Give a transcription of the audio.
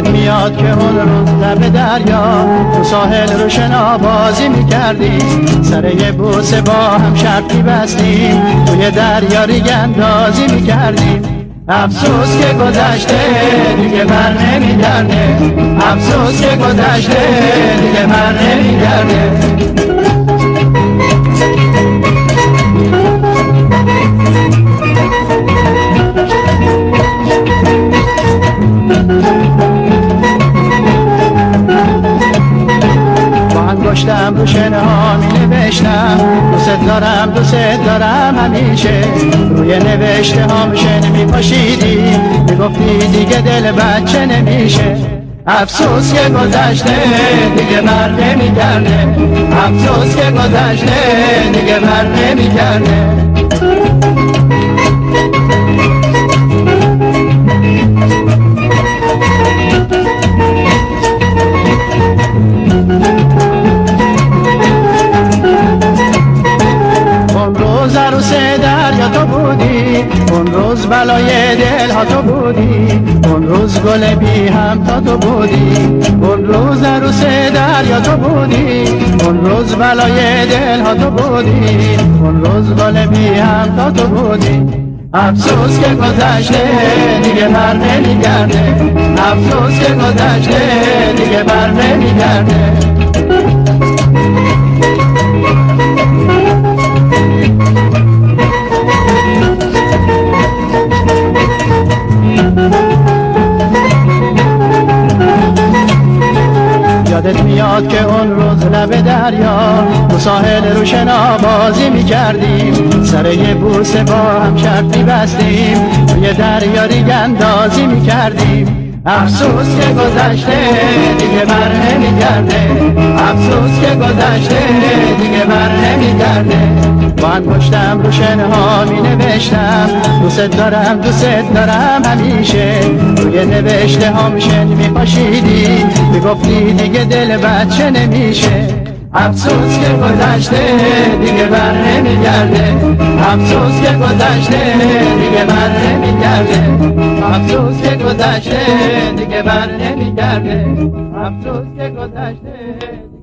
روز لب دریا. تو ساحل رو شنا بازی می‌کردیم سر یه بوسه با هم شرطی بستیم توی دریا ریگ اندازی می‌کردیم افسوس که گذشته دیگه بر نمیگرده افسوس که گذشته دیگه بر نمیگرده انگشتم رو شنه ها می نوشتم دوست دارم دوست دارم همیشه. روی نوشته ها شنه می پاشیدی می گفتی دیگه دل بچه نمیشه. افسوس که گذشته دیگه بر نمیگرده. افسوس که گذشته دیگه بر نمیگرده. تو اون روز بلای دل ها تو بودی اون روز گل بی هم تا تو بودی اون روز عروس دریا تو بودی اون روز بلای دل ها تو بودی اون روز گل بی هم تا تو بودی. افسوس که گذشته دیگه بر نمیگرده. افسوس که گذشته دیگه بر نمیگرده. یادت میاد که اون روز لب دریا تو ساحل رو شنا بازی می‌کردیم. سر یه بوسه با هم شرطی بستیم. توی دریا ریگ اندازی می‌کردیم. افسوس که گذشته دیگه بر نمیگرده افسوس که گذشته دیگه بر نمیگرده. با انگشتم رو شنه ها می نوشتم دوست دارم دوست دارم همیشه. روی نوشته هم شن می پاشیدی می گفتی دیگه دل بچه نمیشه. افسوس که گذشته دیگه بر نمیگرده. افسوس که گذشته دیگه بر نمیگرده. افسوس که گذشته دیگه بر نمیگرده. افسوس که گذشته